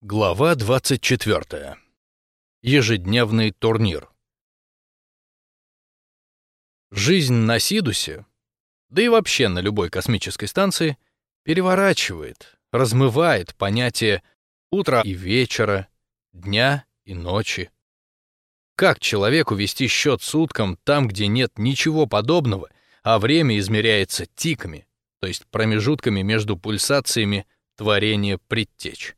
Глава 24. Ежедневный турнир. Жизнь на Сидусе, да и вообще на любой космической станции, переворачивает, размывает понятие утра и вечера, дня и ночи. Как человеку вести счет суткам там, где нет ничего подобного, а время измеряется тиками, то есть промежутками между пульсациями творения предтеч?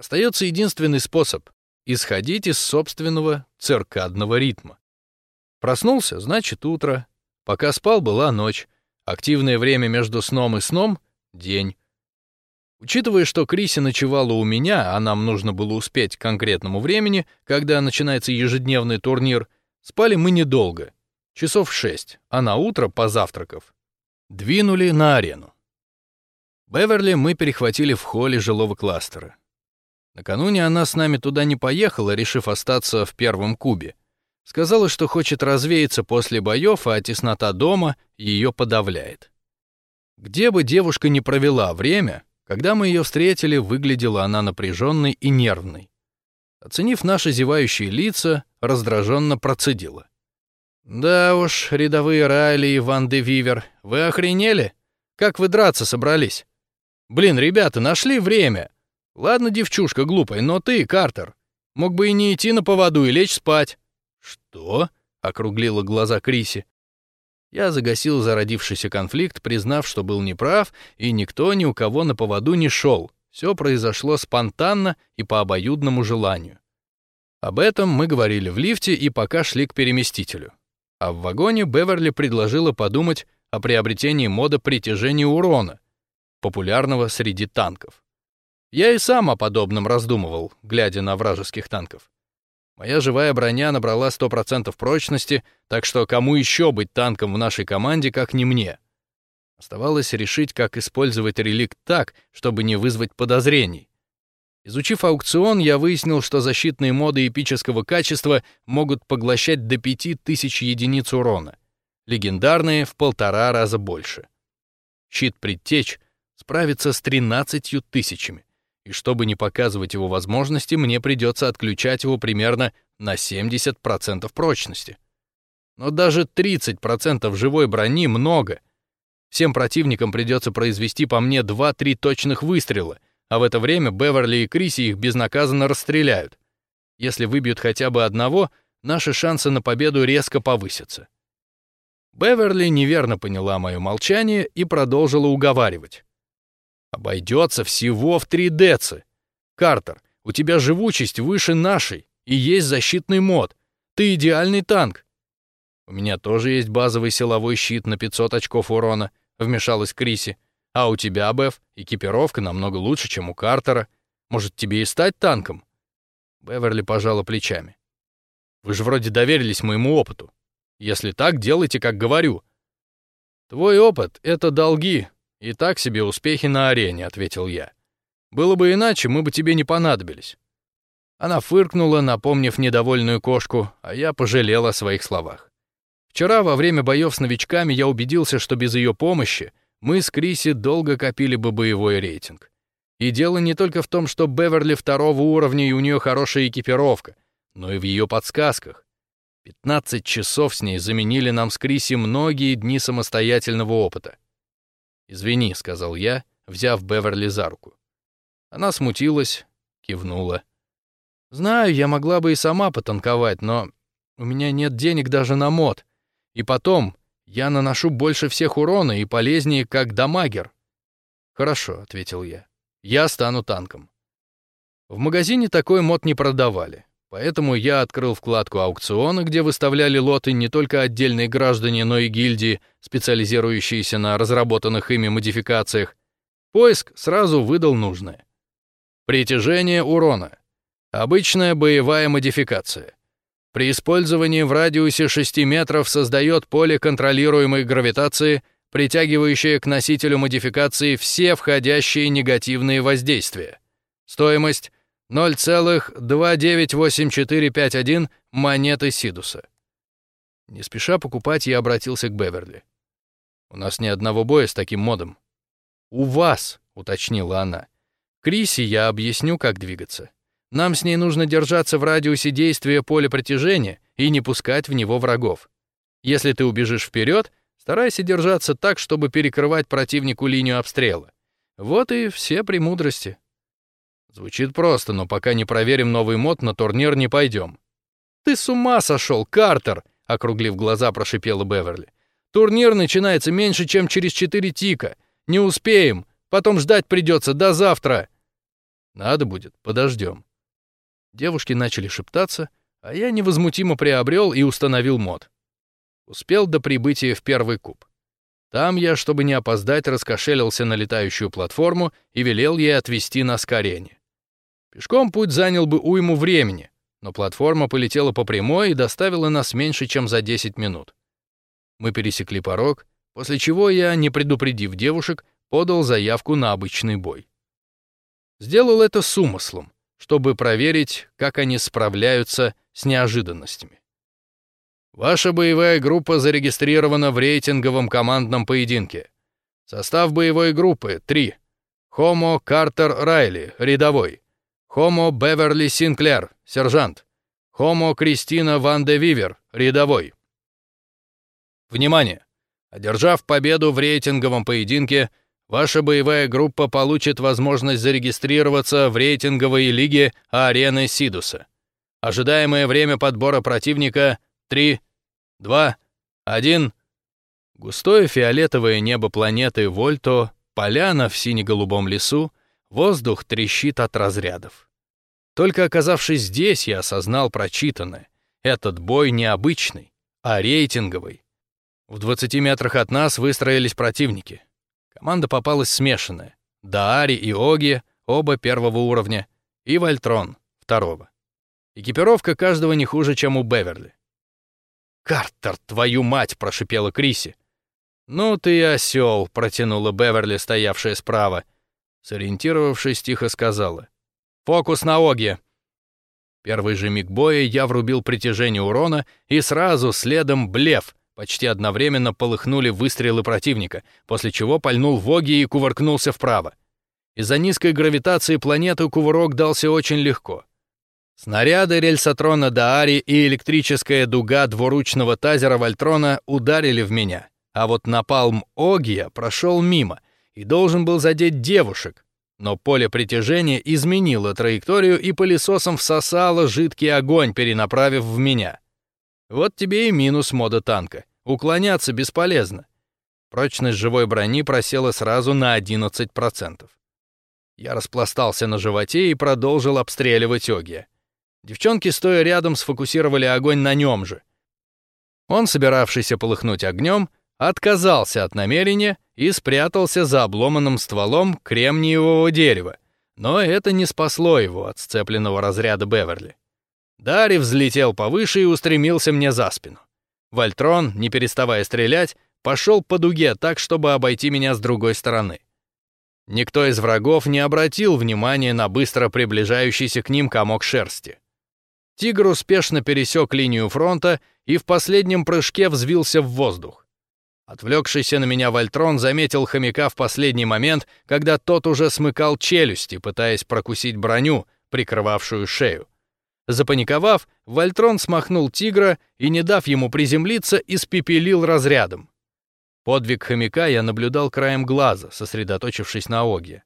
Остается единственный способ — исходить из собственного циркадного ритма. Проснулся — значит утро. Пока спал — была ночь. Активное время между сном и сном — день. Учитывая, что Криси ночевала у меня, а нам нужно было успеть к конкретному времени, когда начинается ежедневный турнир, спали мы недолго. Часов шесть, а на утро, позавтракав, двинули на арену. Беверли мы перехватили в холле жилого кластера. Накануне она с нами туда не поехала, решив остаться в первом кубе. Сказала, что хочет развеяться после боев, а теснота дома ее подавляет. Где бы девушка ни провела время, когда мы ее встретили, выглядела она напряженной и нервной. Оценив наши зевающие лица, раздраженно процедила. «Да уж, рядовые Райли и Ван де Вивер, вы охренели? Как вы драться собрались? Блин, ребята, нашли время!» Ладно, девчушка глупая, но ты, Картер, мог бы и не идти на поводу и лечь спать. Что? округлила глаза Криси. Я загасил зародившийся конфликт, признав, что был неправ, и никто ни у кого на поводу не шел. Все произошло спонтанно и по обоюдному желанию. Об этом мы говорили в лифте и пока шли к переместителю. А в вагоне Беверли предложила подумать о приобретении мода притяжения урона, популярного среди танков. Я и сам о подобном раздумывал, глядя на вражеских танков. Моя живая броня набрала 100% прочности, так что кому еще быть танком в нашей команде, как не мне? Оставалось решить, как использовать реликт так, чтобы не вызвать подозрений. Изучив аукцион, я выяснил, что защитные моды эпического качества могут поглощать до 5000 единиц урона. Легендарные — в полтора раза больше. Щит предтеч справится с 13 тысячами и чтобы не показывать его возможности, мне придется отключать его примерно на 70% прочности. Но даже 30% живой брони много. Всем противникам придется произвести по мне 2-3 точных выстрела, а в это время Беверли и Криси их безнаказанно расстреляют. Если выбьют хотя бы одного, наши шансы на победу резко повысятся. Беверли неверно поняла мое молчание и продолжила уговаривать. Обойдется всего в три децы. Картер, у тебя живучесть выше нашей, и есть защитный мод. Ты идеальный танк. У меня тоже есть базовый силовой щит на 500 очков урона, вмешалась Криси. А у тебя, Беф, экипировка намного лучше, чем у Картера. Может, тебе и стать танком? Беверли пожала плечами. Вы же вроде доверились моему опыту. Если так, делайте, как говорю. Твой опыт — это долги, «И так себе успехи на арене», — ответил я. «Было бы иначе, мы бы тебе не понадобились». Она фыркнула, напомнив недовольную кошку, а я пожалел о своих словах. Вчера во время боев с новичками я убедился, что без ее помощи мы с Криси долго копили бы боевой рейтинг. И дело не только в том, что Беверли второго уровня и у нее хорошая экипировка, но и в ее подсказках. 15 часов с ней заменили нам с Криси многие дни самостоятельного опыта. «Извини», — сказал я, взяв Беверли за руку. Она смутилась, кивнула. «Знаю, я могла бы и сама потанковать, но у меня нет денег даже на мод. И потом, я наношу больше всех урона и полезнее, как дамагер». «Хорошо», — ответил я. «Я стану танком». В магазине такой мод не продавали. Поэтому я открыл вкладку аукциона, где выставляли лоты не только отдельные граждане, но и гильдии, специализирующиеся на разработанных ими модификациях. Поиск сразу выдал нужное. Притяжение урона. Обычная боевая модификация. При использовании в радиусе 6 метров создает поле контролируемой гравитации, притягивающее к носителю модификации все входящие негативные воздействия. Стоимость 0,298451 монеты Сидуса. Не спеша покупать, я обратился к Беверли. «У нас ни одного боя с таким модом». «У вас», — уточнила она. «Криси я объясню, как двигаться. Нам с ней нужно держаться в радиусе действия поля притяжения и не пускать в него врагов. Если ты убежишь вперед, старайся держаться так, чтобы перекрывать противнику линию обстрела. Вот и все премудрости. Звучит просто, но пока не проверим новый мод, на турнир не пойдем. Ты с ума сошел, Картер! округлив глаза, прошипела Беверли. Турнир начинается меньше, чем через четыре тика. Не успеем. Потом ждать придется до завтра. Надо будет, подождем. Девушки начали шептаться, а я невозмутимо приобрел и установил мод. Успел до прибытия в первый куб. Там я, чтобы не опоздать, раскошелился на летающую платформу и велел ей отвезти нас к арене. Пешком путь занял бы уйму времени, но платформа полетела по прямой и доставила нас меньше, чем за 10 минут. Мы пересекли порог, после чего я, не предупредив девушек, подал заявку на обычный бой. Сделал это с умыслом, чтобы проверить, как они справляются с неожиданностями. Ваша боевая группа зарегистрирована в рейтинговом командном поединке. Состав боевой группы — 3. Хомо Картер Райли, рядовой. Хомо Беверли Синклер, сержант. Хомо Кристина Ван де Вивер, рядовой. Внимание! Одержав победу в рейтинговом поединке, ваша боевая группа получит возможность зарегистрироваться в рейтинговой лиге арены Сидуса. Ожидаемое время подбора противника — 3, 2, 1. Густое фиолетовое небо планеты Вольто, поляна в сине-голубом лесу, воздух трещит от разрядов. Только оказавшись здесь, я осознал прочитанное. Этот бой необычный, а рейтинговый. В 20 метрах от нас выстроились противники. Команда попалась смешанная. Даари и Оги, оба первого уровня, и Вольтрон, второго. Экипировка каждого не хуже, чем у Беверли. «Картер, твою мать!» — прошипела Криси. «Ну ты осел!» — протянула Беверли, стоявшая справа. Сориентировавшись, тихо сказала. «Фокус на Оге!» Первый же миг боя я врубил притяжение урона, и сразу следом блеф, Почти одновременно полыхнули выстрелы противника, после чего пальнул Воги и кувыркнулся вправо. Из-за низкой гравитации планеты кувырок дался очень легко. Снаряды рельсотрона Даари и электрическая дуга двуручного тазера Вольтрона ударили в меня, а вот напалм Огия прошел мимо и должен был задеть девушек, но поле притяжения изменило траекторию и пылесосом всосало жидкий огонь, перенаправив в меня. Вот тебе и минус мода танка. Уклоняться бесполезно. Прочность живой брони просела сразу на 11%. Я распластался на животе и продолжил обстреливать Огия. Девчонки, стоя рядом, сфокусировали огонь на нем же. Он, собиравшийся полыхнуть огнем, отказался от намерения и спрятался за обломанным стволом кремниевого дерева, но это не спасло его от сцепленного разряда Беверли. Дарри взлетел повыше и устремился мне за спину. Вольтрон, не переставая стрелять, пошел по дуге так, чтобы обойти меня с другой стороны. Никто из врагов не обратил внимания на быстро приближающийся к ним комок шерсти. Тигр успешно пересек линию фронта и в последнем прыжке взвился в воздух. Отвлекшийся на меня Вольтрон заметил хомяка в последний момент, когда тот уже смыкал челюсти, пытаясь прокусить броню, прикрывавшую шею. Запаниковав, Вольтрон смахнул тигра и, не дав ему приземлиться, испепелил разрядом. Подвиг хомяка я наблюдал краем глаза, сосредоточившись на Оге.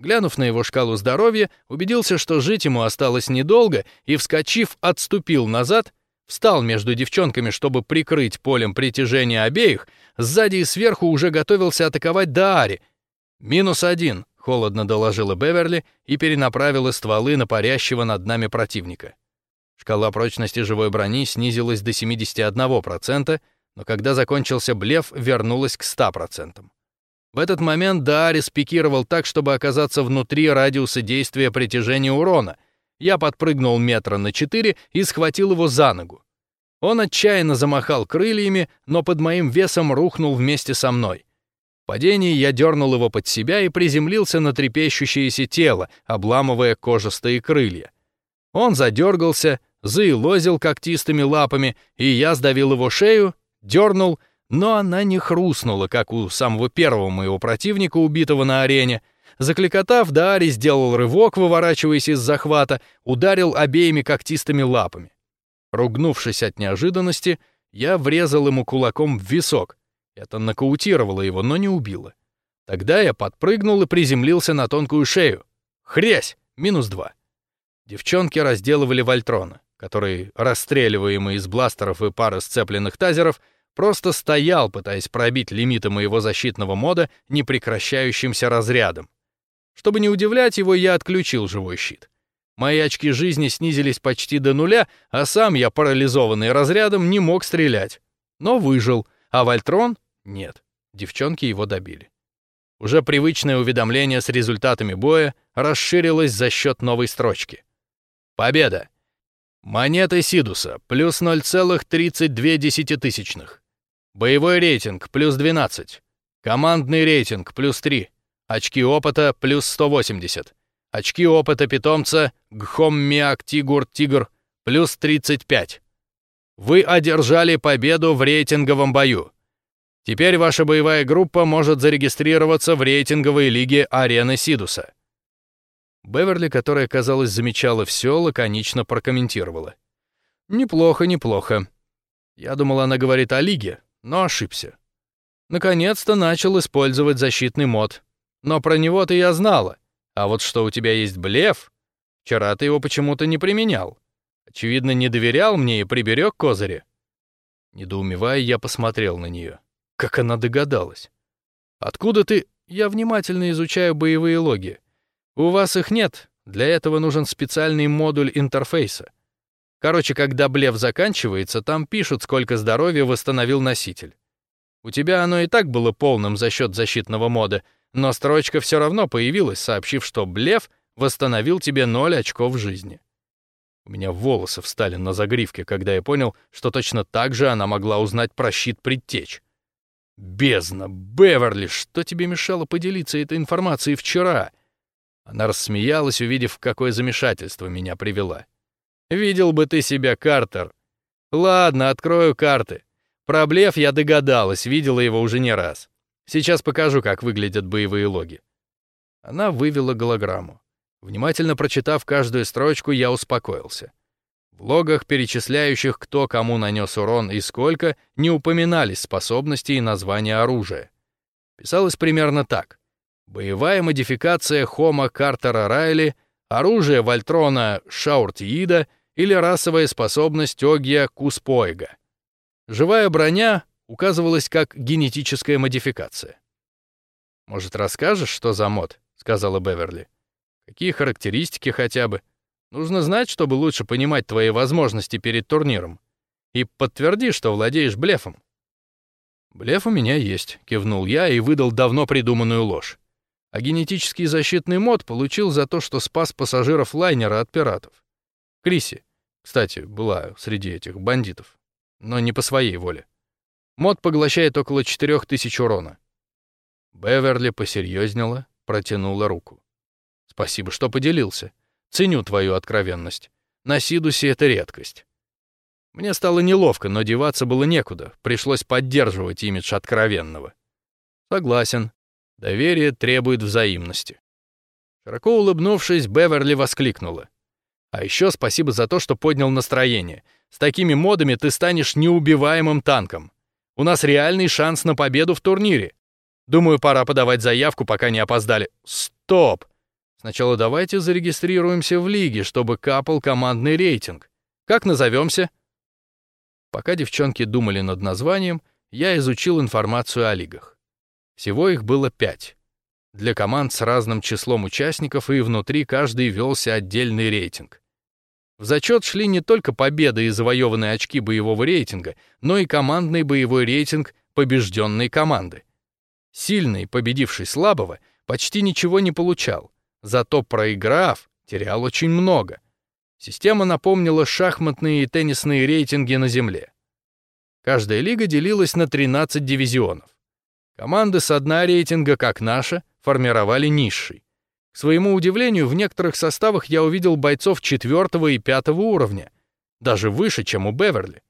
Глянув на его шкалу здоровья, убедился, что жить ему осталось недолго, и, вскочив, отступил назад, встал между девчонками, чтобы прикрыть полем притяжения обеих, сзади и сверху уже готовился атаковать Даари. «Минус один», холодно доложила Беверли и перенаправила стволы на парящего над нами противника. Шкала прочности живой брони снизилась до 71%, но когда закончился блеф, вернулась к 100%. В этот момент Даарис пикировал так, чтобы оказаться внутри радиуса действия притяжения урона. Я подпрыгнул метра на 4 и схватил его за ногу. Он отчаянно замахал крыльями, но под моим весом рухнул вместе со мной падении я дернул его под себя и приземлился на трепещущееся тело, обламывая кожистые крылья. Он задергался, заилозил когтистыми лапами, и я сдавил его шею, дернул, но она не хрустнула, как у самого первого моего противника, убитого на арене. Закликотав, Дарий сделал рывок, выворачиваясь из захвата, ударил обеими когтистыми лапами. Ругнувшись от неожиданности, я врезал ему кулаком в висок. Это нокаутировало его, но не убило. Тогда я подпрыгнул и приземлился на тонкую шею. Хрясь! Минус два. Девчонки разделывали Вольтрона, который, расстреливаемый из бластеров и пары сцепленных тазеров, просто стоял, пытаясь пробить лимиты моего защитного мода непрекращающимся разрядом. Чтобы не удивлять его, я отключил живой щит. Мои очки жизни снизились почти до нуля, а сам я, парализованный разрядом, не мог стрелять. Но выжил, а Вольтрон — нет. Девчонки его добили. Уже привычное уведомление с результатами боя расширилось за счет новой строчки. Победа! Монеты Сидуса плюс 0,32. Боевой рейтинг плюс 12. Командный рейтинг плюс 3. Очки опыта плюс 180. Очки опыта питомца Гхоммиак Тигур Тигр плюс 35. Вы одержали победу в рейтинговом бою. Теперь ваша боевая группа может зарегистрироваться в рейтинговой лиге Арены Сидуса. Беверли, которая, казалось, замечала все, лаконично прокомментировала. «Неплохо, неплохо. Я думал, она говорит о лиге, но ошибся. Наконец-то начал использовать защитный мод. Но про него-то я знала. А вот что у тебя есть блеф, вчера ты его почему-то не применял. Очевидно, не доверял мне и приберег козыри. Недоумевая, я посмотрел на нее. Как она догадалась? Откуда ты... Я внимательно изучаю боевые логи. У вас их нет. Для этого нужен специальный модуль интерфейса. Короче, когда блеф заканчивается, там пишут, сколько здоровья восстановил носитель. У тебя оно и так было полным за счет защитного мода, но строчка все равно появилась, сообщив, что блеф восстановил тебе 0 очков жизни. У меня волосы встали на загривке, когда я понял, что точно так же она могла узнать про щит предтеч. «Бездна! Беверли! Что тебе мешало поделиться этой информацией вчера?» Она рассмеялась, увидев, в какое замешательство меня привела. Видел бы ты себя, Картер. Ладно, открою карты. Про блеф я догадалась, видела его уже не раз. Сейчас покажу, как выглядят боевые логи. Она вывела голограмму. Внимательно прочитав каждую строчку, я успокоился. В логах, перечисляющих, кто кому нанес урон и сколько, не упоминались способности и названия оружия. Писалось примерно так. Боевая модификация Хома Картера Райли, оружие Вольтрона Шауртиида или расовая способность Огия Куспоига. Живая броня указывалась как генетическая модификация. «Может, расскажешь, что за мод?» — сказала Беверли. «Какие характеристики хотя бы? Нужно знать, чтобы лучше понимать твои возможности перед турниром. И подтверди, что владеешь блефом». «Блеф у меня есть», — кивнул я и выдал давно придуманную ложь. А генетический защитный мод получил за то, что спас пассажиров лайнера от пиратов. Криси, кстати, была среди этих бандитов, но не по своей воле. Мод поглощает около 4000 урона. Беверли посерьезнела, протянула руку. Спасибо, что поделился. Ценю твою откровенность. На Сидусе это редкость. Мне стало неловко, но деваться было некуда. Пришлось поддерживать имидж откровенного. Согласен. Доверие требует взаимности. Широко улыбнувшись, Беверли воскликнула. А еще спасибо за то, что поднял настроение. С такими модами ты станешь неубиваемым танком. У нас реальный шанс на победу в турнире. Думаю, пора подавать заявку, пока не опоздали. Стоп! Сначала давайте зарегистрируемся в лиге, чтобы капал командный рейтинг. Как назовемся? Пока девчонки думали над названием, я изучил информацию о лигах. Всего их было пять. Для команд с разным числом участников и внутри каждый велся отдельный рейтинг. В зачет шли не только победы и завоеванные очки боевого рейтинга, но и командный боевой рейтинг побежденной команды. Сильный, победивший слабого, почти ничего не получал, зато проиграв, терял очень много. Система напомнила шахматные и теннисные рейтинги на Земле. Каждая лига делилась на 13 дивизионов. Команды с одна рейтинга, как наша, формировали низший. Своему удивлению, в некоторых составах я увидел бойцов четвертого и пятого уровня, даже выше, чем у Беверли.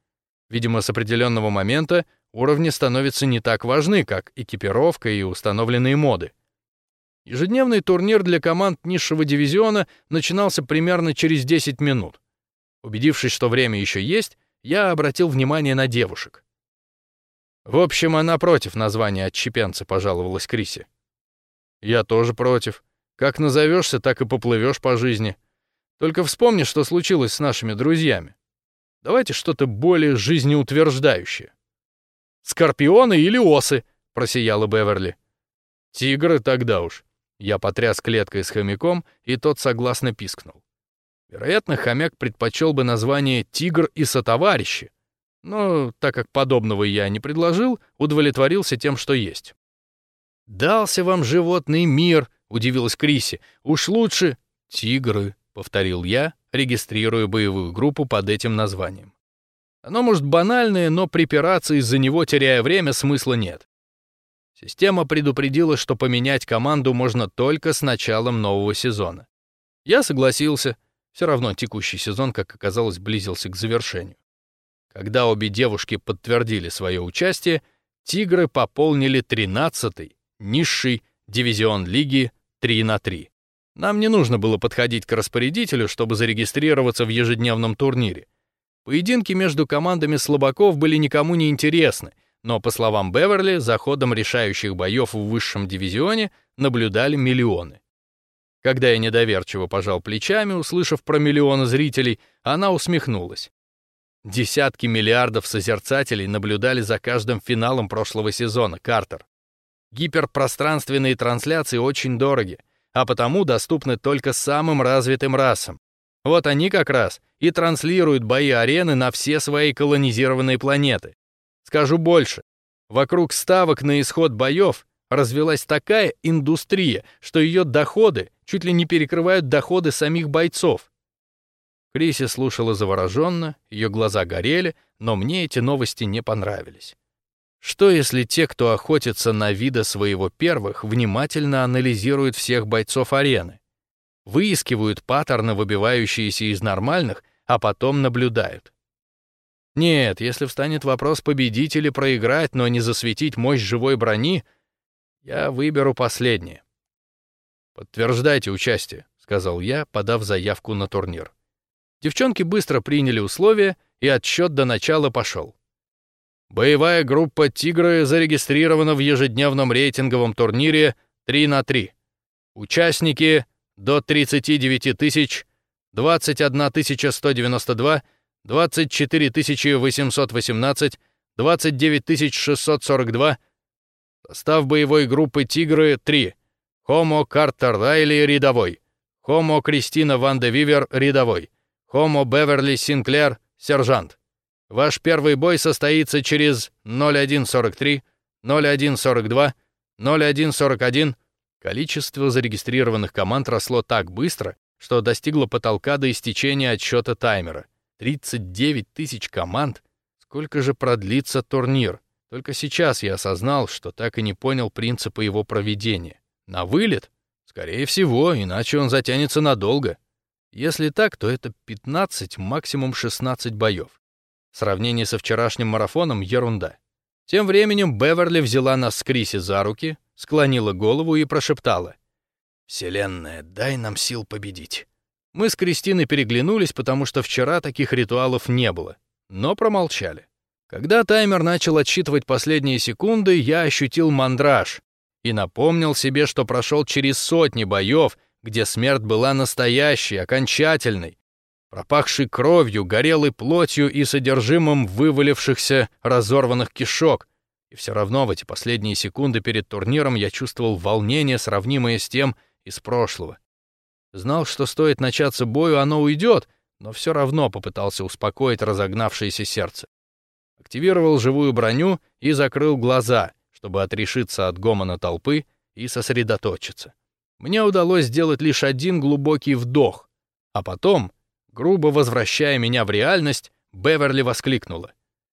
Видимо, с определенного момента уровни становятся не так важны, как экипировка и установленные моды. Ежедневный турнир для команд низшего дивизиона начинался примерно через 10 минут. Убедившись, что время еще есть, я обратил внимание на девушек. В общем, она против названия отщепенца, пожаловалась Криси. Я тоже против. Как назовешься, так и поплывешь по жизни. Только вспомни, что случилось с нашими друзьями. Давайте что-то более жизнеутверждающее. Скорпионы или осы, просияла Беверли. Тигры тогда уж. Я потряс клеткой с хомяком, и тот согласно пискнул. Вероятно, хомяк предпочел бы название «Тигр и сотоварищи», но, так как подобного я не предложил, удовлетворился тем, что есть. «Дался вам животный мир», — удивилась Криси. «Уж лучше...» «Тигры», — повторил я, регистрируя боевую группу под этим названием. Оно может банальное, но припираться из-за него, теряя время, смысла нет. Система предупредила, что поменять команду можно только с началом нового сезона. Я согласился. Все равно текущий сезон, как оказалось, близился к завершению. Когда обе девушки подтвердили свое участие, «Тигры» пополнили 13-й, низший дивизион лиги 3 на 3. Нам не нужно было подходить к распорядителю, чтобы зарегистрироваться в ежедневном турнире. Поединки между командами слабаков были никому не интересны — но, по словам Беверли, за ходом решающих боев в высшем дивизионе наблюдали миллионы. Когда я недоверчиво пожал плечами, услышав про миллионы зрителей, она усмехнулась. Десятки миллиардов созерцателей наблюдали за каждым финалом прошлого сезона, Картер. Гиперпространственные трансляции очень дороги, а потому доступны только самым развитым расам. Вот они как раз и транслируют бои арены на все свои колонизированные планеты. Скажу больше. Вокруг ставок на исход боев развелась такая индустрия, что ее доходы чуть ли не перекрывают доходы самих бойцов. Криси слушала завороженно, ее глаза горели, но мне эти новости не понравились. Что если те, кто охотится на вида своего первых, внимательно анализируют всех бойцов арены, выискивают паттерны, выбивающиеся из нормальных, а потом наблюдают? Нет, если встанет вопрос победить или проиграть, но не засветить мощь живой брони, я выберу последнее. «Подтверждайте участие», — сказал я, подав заявку на турнир. Девчонки быстро приняли условия, и отсчет до начала пошел. Боевая группа «Тигры» зарегистрирована в ежедневном рейтинговом турнире 3 на 3. Участники до 39 тысяч, 21 192 24 818, 29 642. Состав боевой группы «Тигры» — 3. Хомо Картер Райли — рядовой. Хомо Кристина Ван де Вивер — рядовой. Хомо Беверли Синклер — сержант. Ваш первый бой состоится через 0143, 0142, 0141. Количество зарегистрированных команд росло так быстро, что достигло потолка до истечения отсчета таймера — 39 тысяч команд? Сколько же продлится турнир? Только сейчас я осознал, что так и не понял принципа его проведения. На вылет? Скорее всего, иначе он затянется надолго. Если так, то это 15, максимум 16 боев. Сравнение со вчерашним марафоном — ерунда. Тем временем Беверли взяла нас с Криси за руки, склонила голову и прошептала. «Вселенная, дай нам сил победить». Мы с Кристиной переглянулись, потому что вчера таких ритуалов не было, но промолчали. Когда таймер начал отсчитывать последние секунды, я ощутил мандраж и напомнил себе, что прошел через сотни боев, где смерть была настоящей, окончательной, пропахшей кровью, горелой плотью и содержимым вывалившихся разорванных кишок. И все равно в эти последние секунды перед турниром я чувствовал волнение, сравнимое с тем из прошлого. Знал, что стоит начаться бою, оно уйдет, но все равно попытался успокоить разогнавшееся сердце. Активировал живую броню и закрыл глаза, чтобы отрешиться от гомона толпы и сосредоточиться. Мне удалось сделать лишь один глубокий вдох, а потом, грубо возвращая меня в реальность, Беверли воскликнула.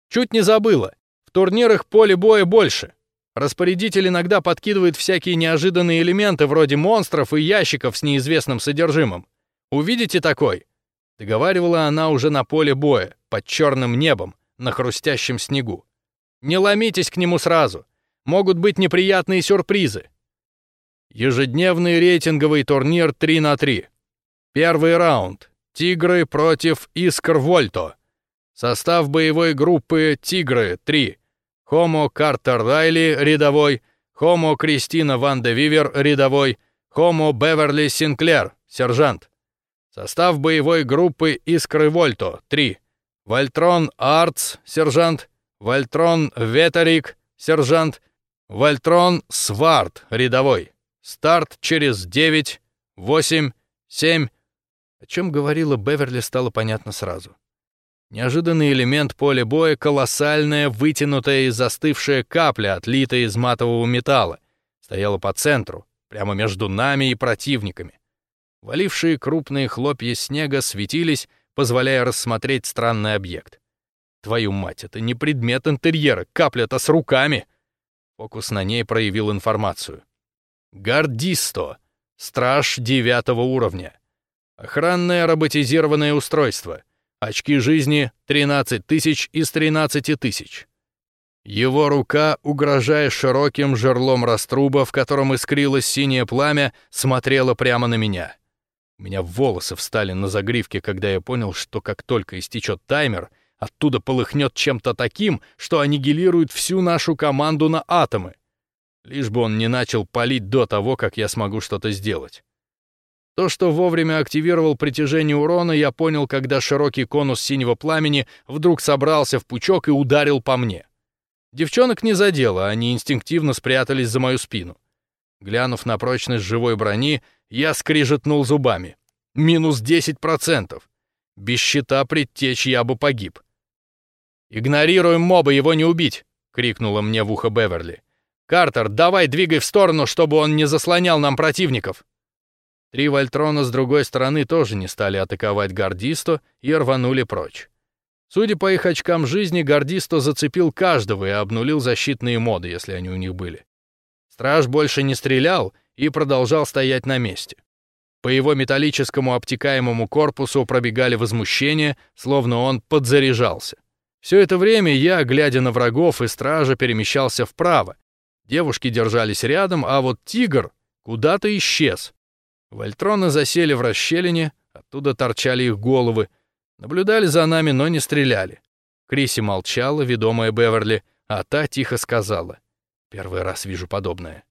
«Чуть не забыла! В турнирах поле боя больше!» Распорядитель иногда подкидывает всякие неожиданные элементы вроде монстров и ящиков с неизвестным содержимым. Увидите такой? Договаривала она уже на поле боя, под черным небом, на хрустящем снегу. Не ломитесь к нему сразу. Могут быть неприятные сюрпризы. Ежедневный рейтинговый турнир 3 на 3. Первый раунд. Тигры против Искр Вольто. Состав боевой группы Тигры 3. Хомо Картер Райли рядовой, Хомо Кристина Ван де Вивер рядовой, Хомо Беверли Синклер сержант. Состав боевой группы Искры Вольто 3. Вольтрон Артс сержант, Вольтрон Ветерик сержант, Вольтрон Сварт рядовой. Старт через 9, 8, 7. О чем говорила Беверли, стало понятно сразу. Неожиданный элемент поля боя — колоссальная, вытянутая и застывшая капля, отлитая из матового металла, стояла по центру, прямо между нами и противниками. Валившие крупные хлопья снега светились, позволяя рассмотреть странный объект. Твою мать, это не предмет интерьера, капля-то с руками. Фокус на ней проявил информацию. Гардисто, страж девятого уровня. Охранное роботизированное устройство — Очки жизни — 13 тысяч из 13 тысяч. Его рука, угрожая широким жерлом раструба, в котором искрилось синее пламя, смотрела прямо на меня. У меня волосы встали на загривке, когда я понял, что как только истечет таймер, оттуда полыхнет чем-то таким, что аннигилирует всю нашу команду на атомы. Лишь бы он не начал палить до того, как я смогу что-то сделать. То, что вовремя активировал притяжение урона, я понял, когда широкий конус синего пламени вдруг собрался в пучок и ударил по мне. Девчонок не задело, они инстинктивно спрятались за мою спину. Глянув на прочность живой брони, я скрижетнул зубами. Минус 10%. Без щита предтечь я бы погиб. «Игнорируем моба, его не убить!» — крикнула мне в ухо Беверли. «Картер, давай двигай в сторону, чтобы он не заслонял нам противников!» Три Вольтрона с другой стороны тоже не стали атаковать Гордисто и рванули прочь. Судя по их очкам жизни, Гордисто зацепил каждого и обнулил защитные моды, если они у них были. Страж больше не стрелял и продолжал стоять на месте. По его металлическому обтекаемому корпусу пробегали возмущения, словно он подзаряжался. Все это время я, глядя на врагов и стража, перемещался вправо. Девушки держались рядом, а вот тигр куда-то исчез. Вольтроны засели в расщелине, оттуда торчали их головы, наблюдали за нами, но не стреляли. Криси молчала, ведомая Беверли, а та тихо сказала. «Первый раз вижу подобное».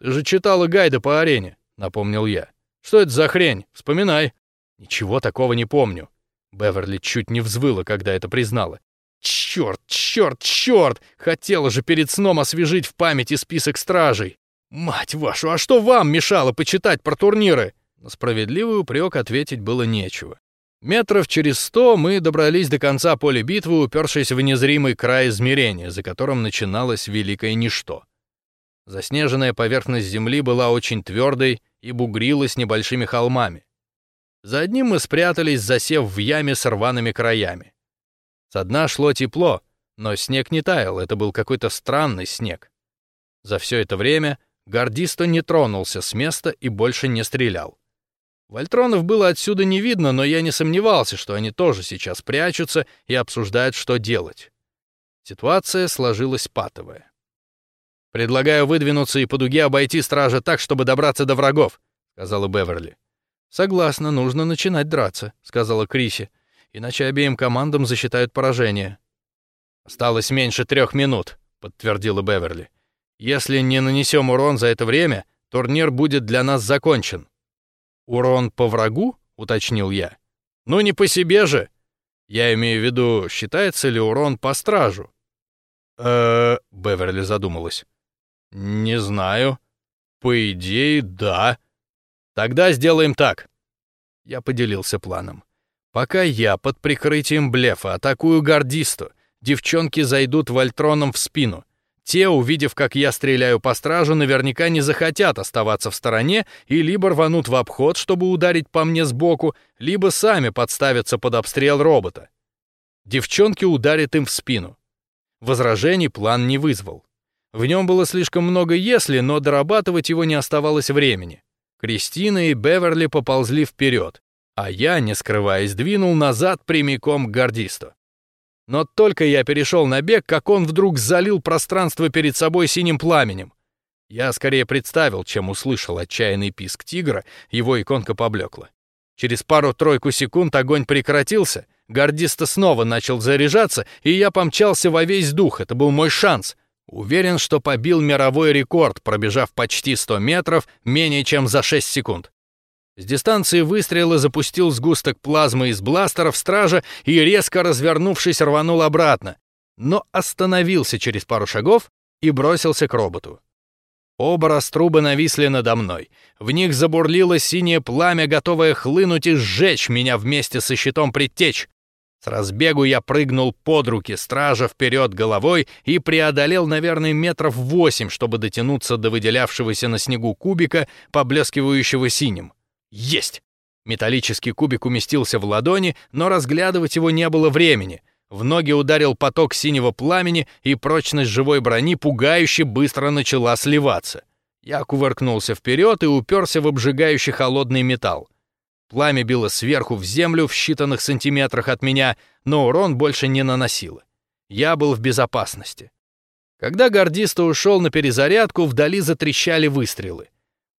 «Ты же читала гайда по арене», — напомнил я. «Что это за хрень? Вспоминай». «Ничего такого не помню». Беверли чуть не взвыла, когда это признала. «Черт, черт, черт! Хотела же перед сном освежить в памяти список стражей!» «Мать вашу, а что вам мешало почитать про турниры?» На справедливый упрек ответить было нечего. Метров через сто мы добрались до конца поля битвы, упершись в незримый край измерения, за которым начиналось великое ничто. Заснеженная поверхность земли была очень твердой и бугрилась небольшими холмами. За одним мы спрятались, засев в яме с рваными краями. Со дна шло тепло, но снег не таял, это был какой-то странный снег. За все это время Гордисто не тронулся с места и больше не стрелял. Вольтронов было отсюда не видно, но я не сомневался, что они тоже сейчас прячутся и обсуждают, что делать. Ситуация сложилась патовая. «Предлагаю выдвинуться и по дуге обойти стража так, чтобы добраться до врагов», — сказала Беверли. «Согласна, нужно начинать драться», — сказала Криси, «иначе обеим командам засчитают поражение». «Осталось меньше трех минут», — подтвердила Беверли. Если не нанесем урон за это время, турнир будет для нас закончен. Урон по врагу? уточнил я. Ну не по себе же. Я имею в виду, считается ли урон по стражу? Э, Беверли задумалась. Не знаю. По идее, да. Тогда сделаем так. Я поделился планом. Пока я под прикрытием блефа атакую гардисту, девчонки зайдут вольтроном в спину. Те, увидев, как я стреляю по стражу, наверняка не захотят оставаться в стороне и либо рванут в обход, чтобы ударить по мне сбоку, либо сами подставятся под обстрел робота. Девчонки ударят им в спину. Возражений план не вызвал. В нем было слишком много «если», но дорабатывать его не оставалось времени. Кристина и Беверли поползли вперед, а я, не скрываясь, двинул назад прямиком к гардисту. Но только я перешел на бег, как он вдруг залил пространство перед собой синим пламенем. Я скорее представил, чем услышал отчаянный писк тигра, его иконка поблекла. Через пару-тройку секунд огонь прекратился, Гордисто снова начал заряжаться, и я помчался во весь дух, это был мой шанс. Уверен, что побил мировой рекорд, пробежав почти 100 метров менее чем за 6 секунд. С дистанции выстрела запустил сгусток плазмы из бластеров стража и, резко развернувшись, рванул обратно, но остановился через пару шагов и бросился к роботу. Оба раструба нависли надо мной. В них забурлило синее пламя, готовое хлынуть и сжечь меня вместе со щитом предтеч. С разбегу я прыгнул под руки стража вперед головой и преодолел, наверное, метров восемь, чтобы дотянуться до выделявшегося на снегу кубика, поблескивающего синим. Есть! Металлический кубик уместился в ладони, но разглядывать его не было времени. В ноги ударил поток синего пламени, и прочность живой брони пугающе быстро начала сливаться. Я кувыркнулся вперед и уперся в обжигающий холодный металл. Пламя било сверху в землю в считанных сантиметрах от меня, но урон больше не наносило. Я был в безопасности. Когда гардиста ушел на перезарядку, вдали затрещали выстрелы.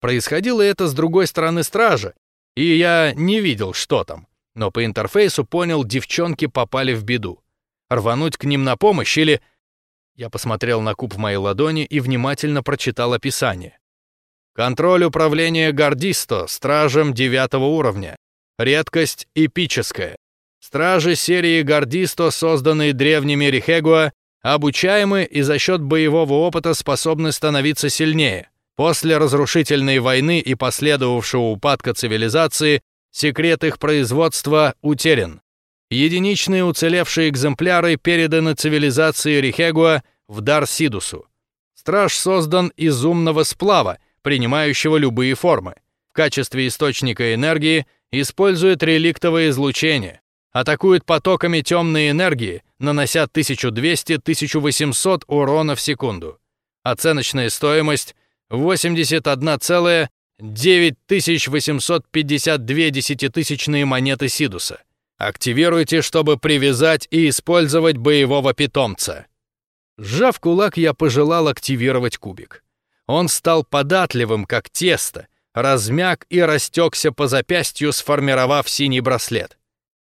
Происходило это с другой стороны стража, и я не видел, что там. Но по интерфейсу понял, девчонки попали в беду. Рвануть к ним на помощь или... Я посмотрел на куб в моей ладони и внимательно прочитал описание. Контроль управления Гордисто, стражем девятого уровня. Редкость эпическая. Стражи серии Гордисто, созданные древними Рихегуа, обучаемы и за счет боевого опыта способны становиться сильнее. После разрушительной войны и последовавшего упадка цивилизации секрет их производства утерян. Единичные уцелевшие экземпляры переданы цивилизации Рихегуа в дар Сидусу. Страж создан из умного сплава, принимающего любые формы. В качестве источника энергии использует реликтовое излучение, атакует потоками темной энергии, нанося 1200-1800 урона в секунду. Оценочная стоимость 81,9852 десятитысячные монеты Сидуса. Активируйте, чтобы привязать и использовать боевого питомца. Сжав кулак, я пожелал активировать кубик. Он стал податливым, как тесто, размяк и растекся по запястью, сформировав синий браслет.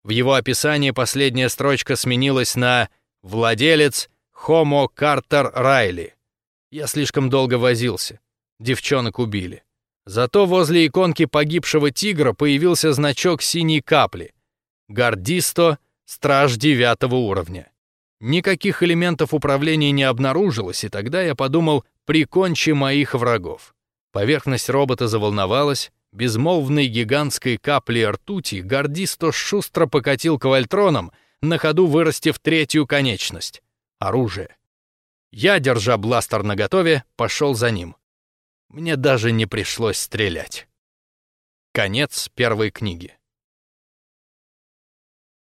В его описании последняя строчка сменилась на «Владелец Хомо Картер Райли». Я слишком долго возился. Девчонок убили. Зато возле иконки погибшего тигра появился значок синей капли. Гордисто, страж девятого уровня. Никаких элементов управления не обнаружилось, и тогда я подумал, прикончи моих врагов. Поверхность робота заволновалась, безмолвной гигантской капли ртути Гордисто шустро покатил к вольтронам, на ходу вырастив третью конечность — оружие. Я, держа бластер наготове, пошел за ним. Мне даже не пришлось стрелять. Конец первой книги.